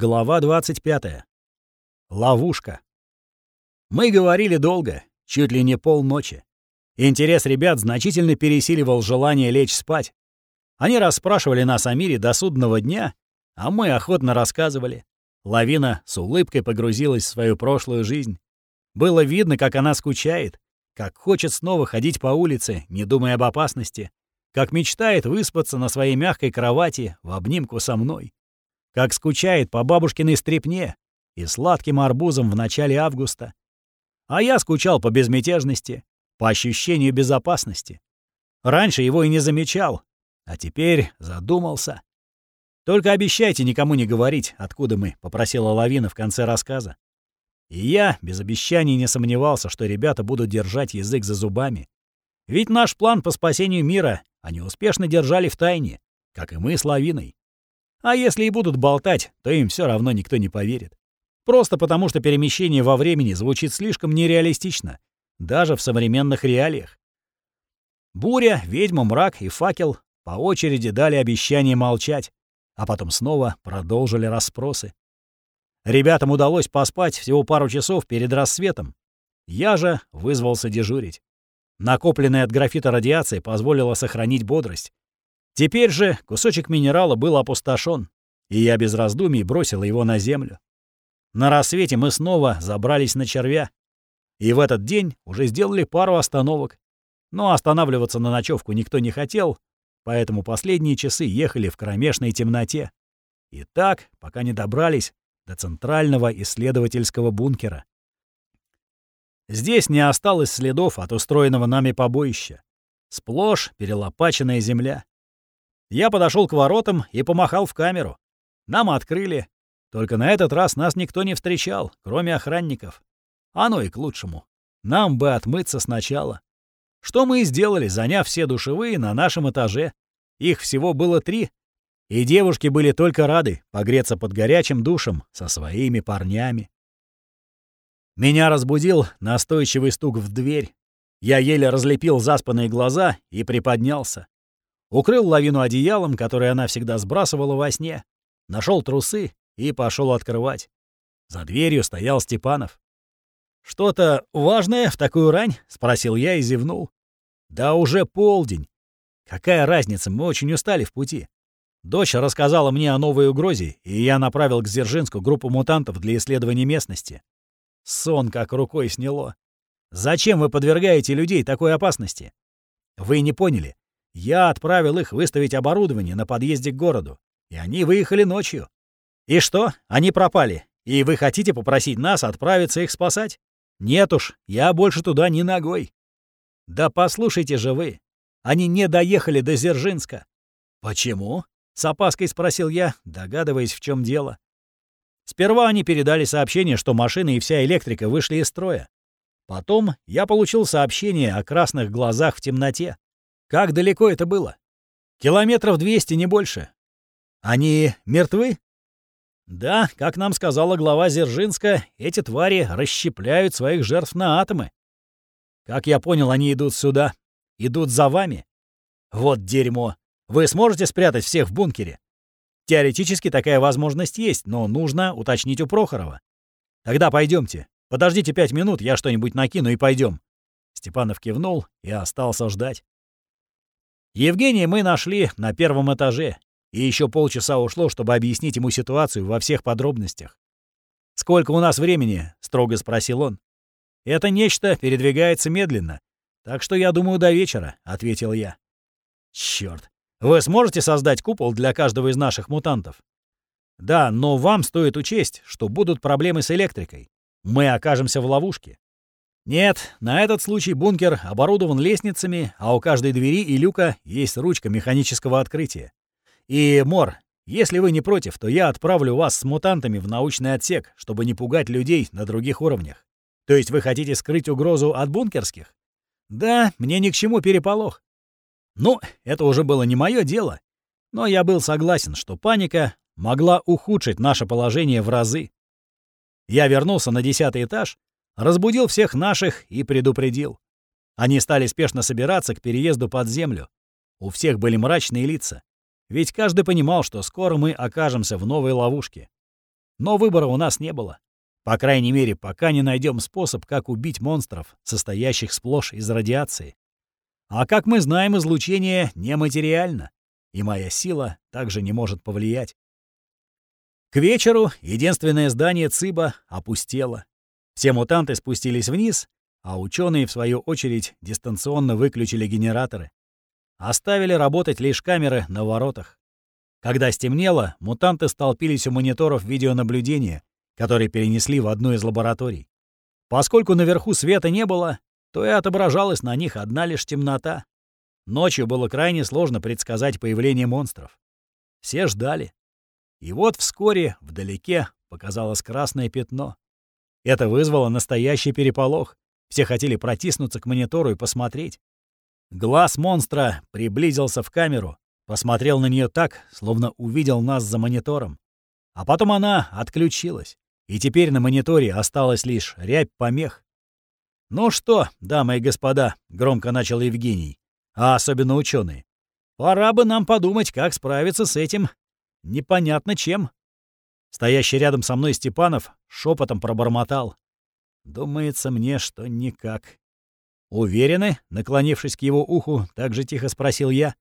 Глава 25. Ловушка. Мы говорили долго, чуть ли не полночи. Интерес ребят значительно пересиливал желание лечь спать. Они расспрашивали нас о мире до судного дня, а мы охотно рассказывали. Лавина с улыбкой погрузилась в свою прошлую жизнь. Было видно, как она скучает, как хочет снова ходить по улице, не думая об опасности, как мечтает выспаться на своей мягкой кровати в обнимку со мной как скучает по бабушкиной стрепне и сладким арбузом в начале августа. А я скучал по безмятежности, по ощущению безопасности. Раньше его и не замечал, а теперь задумался. «Только обещайте никому не говорить, откуда мы», — попросила Лавина в конце рассказа. И я без обещаний не сомневался, что ребята будут держать язык за зубами. Ведь наш план по спасению мира они успешно держали в тайне, как и мы с Лавиной. А если и будут болтать, то им все равно никто не поверит. Просто потому, что перемещение во времени звучит слишком нереалистично, даже в современных реалиях. Буря, ведьма, мрак и факел по очереди дали обещание молчать, а потом снова продолжили расспросы. Ребятам удалось поспать всего пару часов перед рассветом. Я же вызвался дежурить. Накопленная от графита радиация позволила сохранить бодрость. Теперь же кусочек минерала был опустошен, и я без раздумий бросил его на землю. На рассвете мы снова забрались на червя, и в этот день уже сделали пару остановок. Но останавливаться на ночевку никто не хотел, поэтому последние часы ехали в кромешной темноте. И так, пока не добрались до центрального исследовательского бункера. Здесь не осталось следов от устроенного нами побоища. Сплошь перелопаченная земля. Я подошел к воротам и помахал в камеру. Нам открыли. Только на этот раз нас никто не встречал, кроме охранников. Оно и к лучшему. Нам бы отмыться сначала. Что мы и сделали, заняв все душевые на нашем этаже. Их всего было три. И девушки были только рады погреться под горячим душем со своими парнями. Меня разбудил настойчивый стук в дверь. Я еле разлепил заспанные глаза и приподнялся. Укрыл лавину одеялом, которое она всегда сбрасывала во сне, нашел трусы и пошел открывать. За дверью стоял Степанов. «Что-то важное в такую рань?» — спросил я и зевнул. «Да уже полдень. Какая разница, мы очень устали в пути. Дочь рассказала мне о новой угрозе, и я направил к Дзержинску группу мутантов для исследования местности. Сон как рукой сняло. Зачем вы подвергаете людей такой опасности? Вы не поняли. Я отправил их выставить оборудование на подъезде к городу, и они выехали ночью. И что? Они пропали. И вы хотите попросить нас отправиться их спасать? Нет уж, я больше туда ни ногой. Да послушайте же вы. Они не доехали до Зержинска. Почему? С опаской спросил я, догадываясь, в чем дело. Сперва они передали сообщение, что машины и вся электрика вышли из строя. Потом я получил сообщение о красных глазах в темноте. Как далеко это было? Километров двести, не больше. Они мертвы? Да, как нам сказала глава Зержинска, эти твари расщепляют своих жертв на атомы. Как я понял, они идут сюда. Идут за вами. Вот дерьмо. Вы сможете спрятать всех в бункере? Теоретически такая возможность есть, но нужно уточнить у Прохорова. Тогда пойдемте. Подождите пять минут, я что-нибудь накину и пойдем. Степанов кивнул и остался ждать. Евгения мы нашли на первом этаже, и еще полчаса ушло, чтобы объяснить ему ситуацию во всех подробностях. «Сколько у нас времени?» — строго спросил он. «Это нечто передвигается медленно, так что я думаю до вечера», — ответил я. «Чёрт, вы сможете создать купол для каждого из наших мутантов?» «Да, но вам стоит учесть, что будут проблемы с электрикой. Мы окажемся в ловушке. Нет, на этот случай бункер оборудован лестницами, а у каждой двери и люка есть ручка механического открытия. И, Мор, если вы не против, то я отправлю вас с мутантами в научный отсек, чтобы не пугать людей на других уровнях. То есть вы хотите скрыть угрозу от бункерских? Да, мне ни к чему переполох. Ну, это уже было не мое дело. Но я был согласен, что паника могла ухудшить наше положение в разы. Я вернулся на десятый этаж Разбудил всех наших и предупредил. Они стали спешно собираться к переезду под землю. У всех были мрачные лица. Ведь каждый понимал, что скоро мы окажемся в новой ловушке. Но выбора у нас не было. По крайней мере, пока не найдем способ, как убить монстров, состоящих сплошь из радиации. А как мы знаем, излучение нематериально, и моя сила также не может повлиять. К вечеру единственное здание ЦИБа опустело. Все мутанты спустились вниз, а ученые, в свою очередь, дистанционно выключили генераторы. Оставили работать лишь камеры на воротах. Когда стемнело, мутанты столпились у мониторов видеонаблюдения, которые перенесли в одну из лабораторий. Поскольку наверху света не было, то и отображалась на них одна лишь темнота. Ночью было крайне сложно предсказать появление монстров. Все ждали. И вот вскоре вдалеке показалось красное пятно. Это вызвало настоящий переполох. Все хотели протиснуться к монитору и посмотреть. Глаз монстра приблизился в камеру, посмотрел на нее так, словно увидел нас за монитором. А потом она отключилась, и теперь на мониторе осталась лишь рябь помех. «Ну что, дамы и господа», — громко начал Евгений, а особенно ученые, «пора бы нам подумать, как справиться с этим непонятно чем». Стоящий рядом со мной Степанов шепотом пробормотал. «Думается мне, что никак». «Уверены?» — наклонившись к его уху, так же тихо спросил я.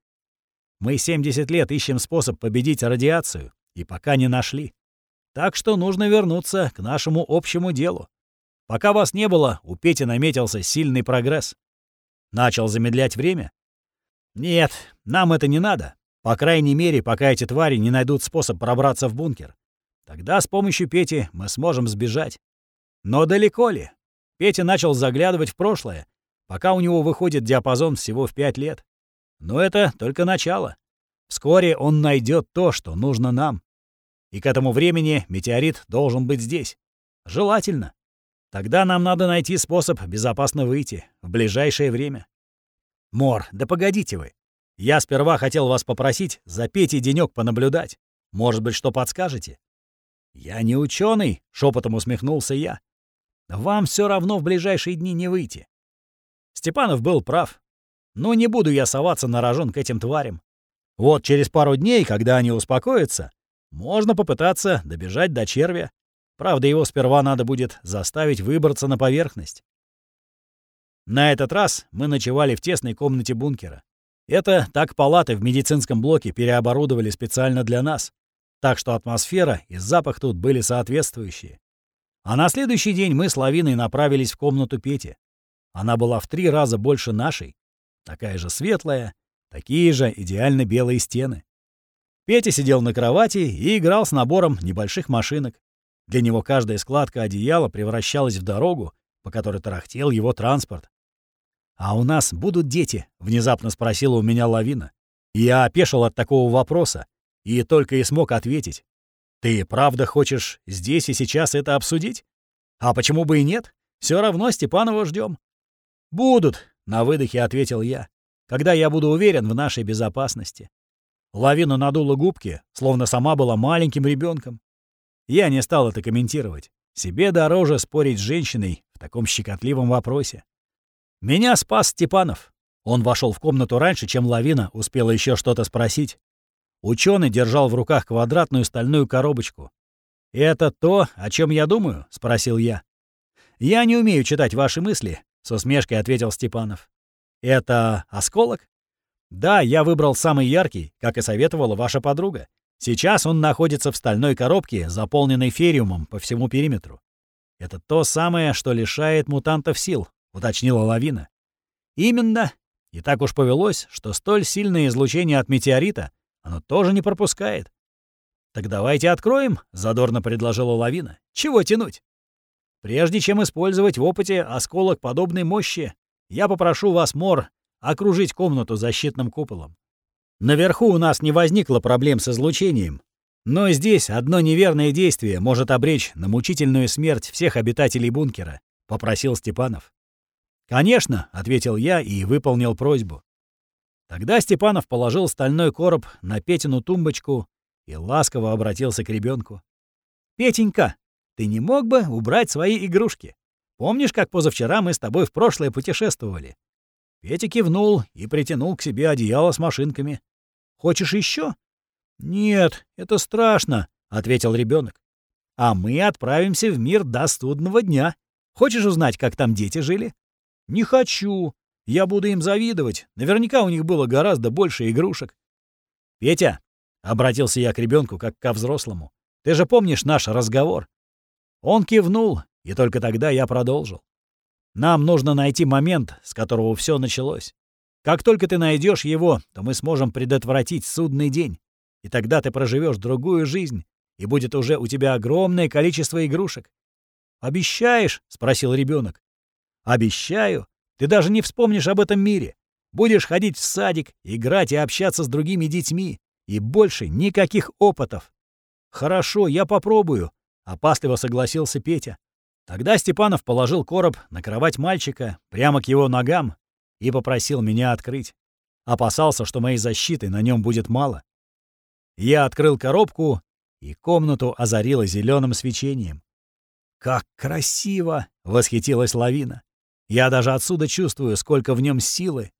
«Мы 70 лет ищем способ победить радиацию, и пока не нашли. Так что нужно вернуться к нашему общему делу. Пока вас не было, у Пети наметился сильный прогресс. Начал замедлять время? Нет, нам это не надо. По крайней мере, пока эти твари не найдут способ пробраться в бункер. Тогда с помощью Пети мы сможем сбежать. Но далеко ли? Петя начал заглядывать в прошлое, пока у него выходит диапазон всего в пять лет. Но это только начало. Вскоре он найдет то, что нужно нам. И к этому времени метеорит должен быть здесь. Желательно. Тогда нам надо найти способ безопасно выйти в ближайшее время. Мор, да погодите вы. Я сперва хотел вас попросить за Петей денёк понаблюдать. Может быть, что подскажете? «Я не ученый, шепотом усмехнулся я. «Вам все равно в ближайшие дни не выйти». Степанов был прав. Но не буду я соваться на рожон к этим тварям. Вот через пару дней, когда они успокоятся, можно попытаться добежать до червя. Правда, его сперва надо будет заставить выбраться на поверхность. На этот раз мы ночевали в тесной комнате бункера. Это так палаты в медицинском блоке переоборудовали специально для нас. Так что атмосфера и запах тут были соответствующие. А на следующий день мы с Лавиной направились в комнату Пети. Она была в три раза больше нашей. Такая же светлая, такие же идеально белые стены. Петя сидел на кровати и играл с набором небольших машинок. Для него каждая складка одеяла превращалась в дорогу, по которой тарахтел его транспорт. «А у нас будут дети?» — внезапно спросила у меня Лавина. Я опешил от такого вопроса, и только и смог ответить. «Ты правда хочешь здесь и сейчас это обсудить? А почему бы и нет? Все равно Степанова ждем. «Будут», — на выдохе ответил я, «когда я буду уверен в нашей безопасности». Лавина надула губки, словно сама была маленьким ребенком. Я не стал это комментировать. Себе дороже спорить с женщиной в таком щекотливом вопросе. Меня спас Степанов. Он вошел в комнату раньше, чем Лавина успела еще что-то спросить. Ученый держал в руках квадратную стальную коробочку. «Это то, о чем я думаю?» — спросил я. «Я не умею читать ваши мысли», — с усмешкой ответил Степанов. «Это осколок?» «Да, я выбрал самый яркий, как и советовала ваша подруга. Сейчас он находится в стальной коробке, заполненной фериумом по всему периметру. Это то самое, что лишает мутантов сил», — уточнила Лавина. «Именно. И так уж повелось, что столь сильное излучение от метеорита оно тоже не пропускает. «Так давайте откроем», — задорно предложила лавина. «Чего тянуть?» «Прежде чем использовать в опыте осколок подобной мощи, я попрошу вас, Мор, окружить комнату защитным куполом. Наверху у нас не возникло проблем с излучением, но здесь одно неверное действие может обречь на мучительную смерть всех обитателей бункера», — попросил Степанов. «Конечно», — ответил я и выполнил просьбу. Тогда Степанов положил стальной короб на Петину тумбочку и ласково обратился к ребенку. «Петенька, ты не мог бы убрать свои игрушки? Помнишь, как позавчера мы с тобой в прошлое путешествовали?» Петя кивнул и притянул к себе одеяло с машинками. «Хочешь еще? «Нет, это страшно», — ответил ребенок. а мы отправимся в мир до студного дня. Хочешь узнать, как там дети жили?» «Не хочу. Я буду им завидовать. Наверняка у них было гораздо больше игрушек». «Петя», — обратился я к ребенку как ко взрослому, — «ты же помнишь наш разговор?» Он кивнул, и только тогда я продолжил. «Нам нужно найти момент, с которого все началось. Как только ты найдешь его, то мы сможем предотвратить судный день. И тогда ты проживешь другую жизнь, и будет уже у тебя огромное количество игрушек. «Обещаешь?» — спросил ребенок. «Обещаю. Ты даже не вспомнишь об этом мире. Будешь ходить в садик, играть и общаться с другими детьми. И больше никаких опытов». «Хорошо, я попробую», — опасливо согласился Петя. Тогда Степанов положил короб на кровать мальчика прямо к его ногам и попросил меня открыть. Опасался, что моей защиты на нем будет мало. Я открыл коробку, и комнату озарило зеленым свечением. «Как красиво!» — восхитилась лавина. «Я даже отсюда чувствую, сколько в нем силы.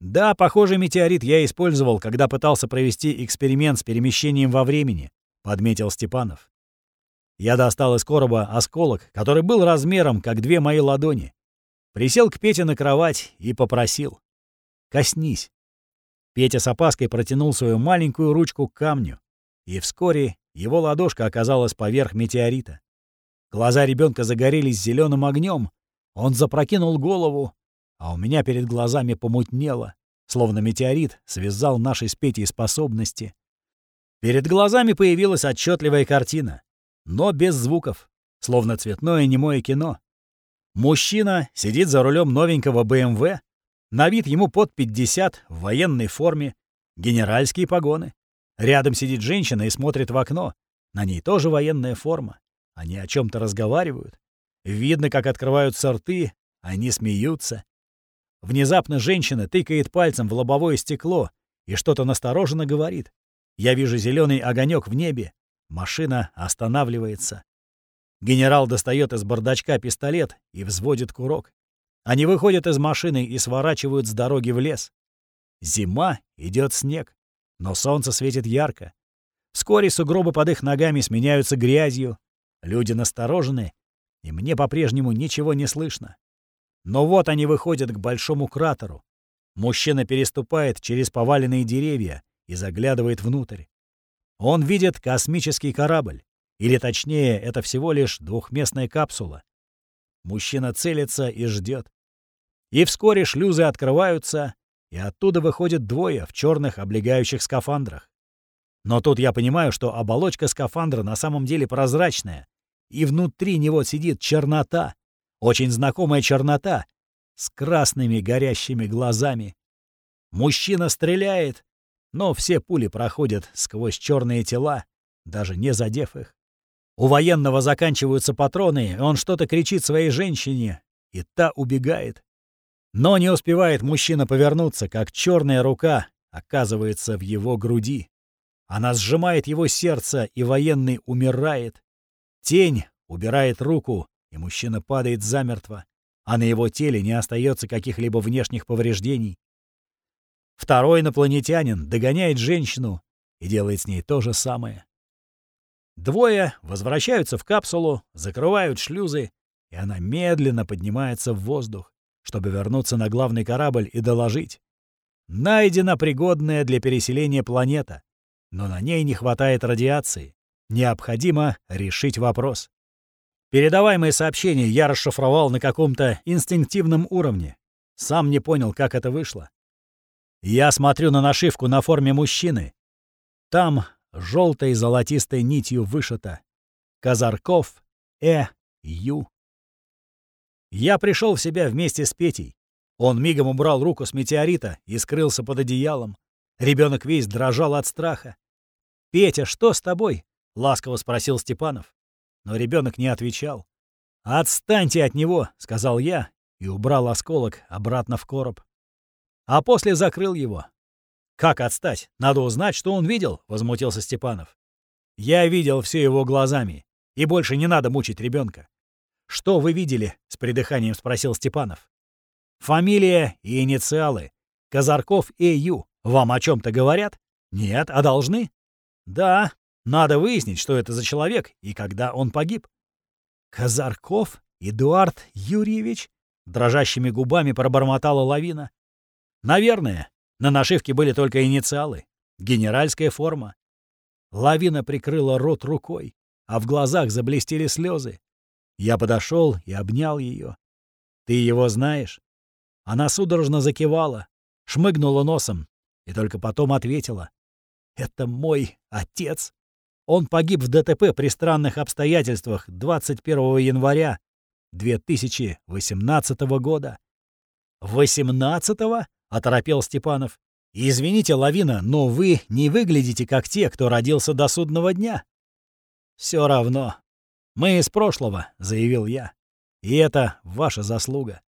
Да, похожий метеорит я использовал, когда пытался провести эксперимент с перемещением во времени», — подметил Степанов. Я достал из короба осколок, который был размером, как две мои ладони. Присел к Пете на кровать и попросил. «Коснись». Петя с опаской протянул свою маленькую ручку к камню, и вскоре его ладошка оказалась поверх метеорита. Глаза ребенка загорелись зеленым огнем. Он запрокинул голову, а у меня перед глазами помутнело, словно метеорит связал наши с Петей способности. Перед глазами появилась отчетливая картина, но без звуков, словно цветное немое кино. Мужчина сидит за рулем новенького БМВ, на вид ему под 50, в военной форме, генеральские погоны. Рядом сидит женщина и смотрит в окно. На ней тоже военная форма. Они о чем то разговаривают. Видно, как открываются рты, они смеются. Внезапно женщина тыкает пальцем в лобовое стекло и что-то настороженно говорит. Я вижу зеленый огонек в небе. Машина останавливается. Генерал достает из бардачка пистолет и взводит курок. Они выходят из машины и сворачивают с дороги в лес. Зима, идет снег, но солнце светит ярко. Вскоре сугробы под их ногами сменяются грязью. Люди насторожены, и мне по-прежнему ничего не слышно. Но вот они выходят к большому кратеру. Мужчина переступает через поваленные деревья и заглядывает внутрь. Он видит космический корабль. Или точнее, это всего лишь двухместная капсула. Мужчина целится и ждет. И вскоре шлюзы открываются, и оттуда выходят двое в черных облегающих скафандрах. Но тут я понимаю, что оболочка скафандра на самом деле прозрачная, и внутри него сидит чернота, очень знакомая чернота, с красными горящими глазами. Мужчина стреляет, но все пули проходят сквозь черные тела, даже не задев их. У военного заканчиваются патроны, и он что-то кричит своей женщине, и та убегает. Но не успевает мужчина повернуться, как черная рука оказывается в его груди. Она сжимает его сердце, и военный умирает. Тень убирает руку, и мужчина падает замертво, а на его теле не остается каких-либо внешних повреждений. Второй инопланетянин догоняет женщину и делает с ней то же самое. Двое возвращаются в капсулу, закрывают шлюзы, и она медленно поднимается в воздух, чтобы вернуться на главный корабль и доложить. Найдена пригодная для переселения планета, но на ней не хватает радиации. Необходимо решить вопрос. Передаваемые сообщения я расшифровал на каком-то инстинктивном уровне. Сам не понял, как это вышло. Я смотрю на нашивку на форме мужчины. Там желтой золотистой нитью вышито. Казарков Э. Ю. Я пришел в себя вместе с Петей. Он мигом убрал руку с метеорита и скрылся под одеялом. Ребенок весь дрожал от страха. «Петя, что с тобой?» — ласково спросил Степанов. Но ребенок не отвечал. «Отстаньте от него!» — сказал я и убрал осколок обратно в короб. А после закрыл его, «Как отстать? Надо узнать, что он видел», — возмутился Степанов. «Я видел все его глазами, и больше не надо мучить ребенка. «Что вы видели?» — с придыханием спросил Степанов. «Фамилия и инициалы. Казарков и Ю. Вам о чем то говорят?» «Нет, а должны?» «Да, Надо выяснить, что это за человек и когда он погиб. Казарков Эдуард Юрьевич? Дрожащими губами пробормотала лавина. Наверное, на нашивке были только инициалы. Генеральская форма. Лавина прикрыла рот рукой, а в глазах заблестели слезы. Я подошел и обнял ее. «Ты его знаешь?» Она судорожно закивала, шмыгнула носом и только потом ответила. «Это мой отец. Он погиб в ДТП при странных обстоятельствах 21 января 2018 года». «18-го?» — оторопел Степанов. «Извините, Лавина, но вы не выглядите как те, кто родился до судного дня». «Все равно. Мы из прошлого», — заявил я. «И это ваша заслуга».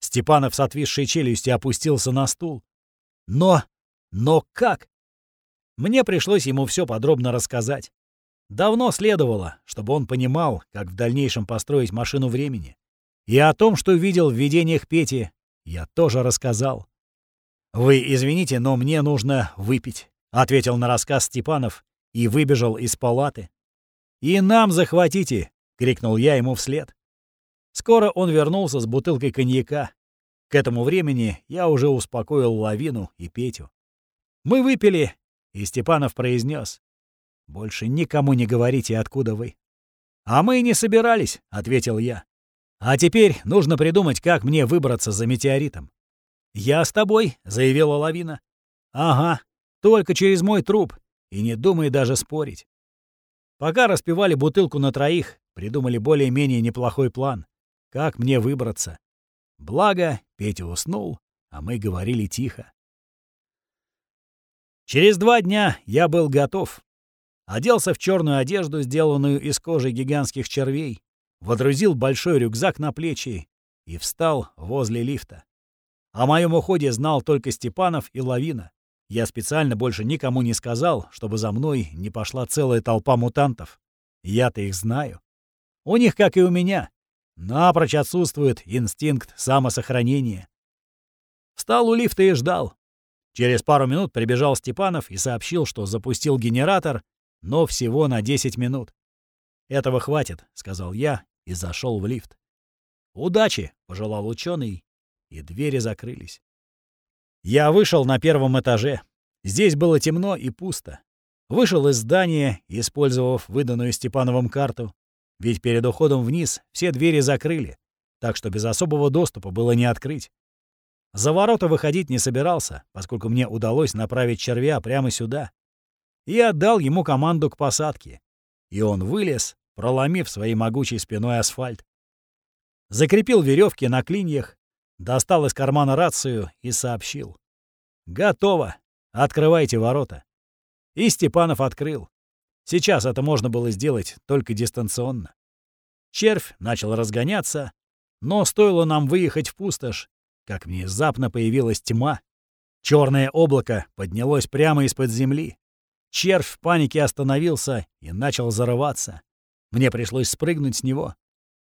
Степанов с отвисшей челюстью опустился на стул. «Но... но как?» Мне пришлось ему все подробно рассказать. Давно следовало, чтобы он понимал, как в дальнейшем построить машину времени. И о том, что видел в видениях Пети, я тоже рассказал. «Вы извините, но мне нужно выпить», — ответил на рассказ Степанов и выбежал из палаты. «И нам захватите!» — крикнул я ему вслед. Скоро он вернулся с бутылкой коньяка. К этому времени я уже успокоил Лавину и Петю. Мы выпили, и Степанов произнес: «Больше никому не говорите, откуда вы». «А мы не собирались», — ответил я. «А теперь нужно придумать, как мне выбраться за метеоритом». «Я с тобой», — заявила Лавина. «Ага, только через мой труп, и не думай даже спорить». Пока распивали бутылку на троих, придумали более-менее неплохой план. Как мне выбраться? Благо, Петя уснул, а мы говорили тихо. Через два дня я был готов. Оделся в черную одежду, сделанную из кожи гигантских червей, водрузил большой рюкзак на плечи и встал возле лифта. О моем уходе знал только Степанов и Лавина. Я специально больше никому не сказал, чтобы за мной не пошла целая толпа мутантов. Я-то их знаю. У них, как и у меня, напрочь отсутствует инстинкт самосохранения. Встал у лифта и ждал. Через пару минут прибежал Степанов и сообщил, что запустил генератор, но всего на 10 минут. «Этого хватит», — сказал я и зашел в лифт. «Удачи!» — пожелал ученый и двери закрылись. Я вышел на первом этаже. Здесь было темно и пусто. Вышел из здания, использовав выданную Степановым карту. Ведь перед уходом вниз все двери закрыли, так что без особого доступа было не открыть. За ворота выходить не собирался, поскольку мне удалось направить червя прямо сюда. И отдал ему команду к посадке. И он вылез, проломив своей могучей спиной асфальт. Закрепил веревки на клиньях, достал из кармана рацию и сообщил. «Готово! Открывайте ворота!» И Степанов открыл. Сейчас это можно было сделать только дистанционно. Червь начал разгоняться, но стоило нам выехать в пустошь, как внезапно появилась тьма. Черное облако поднялось прямо из-под земли. Червь в панике остановился и начал зарываться. Мне пришлось спрыгнуть с него.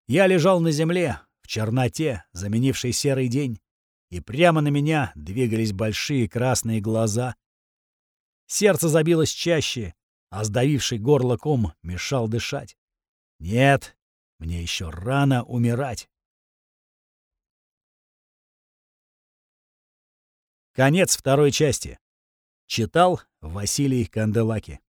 Я лежал на земле, в черноте, заменившей серый день, и прямо на меня двигались большие красные глаза. Сердце забилось чаще, а сдавивший горло ком мешал дышать. Нет, мне еще рано умирать. Конец второй части. Читал Василий Канделаки.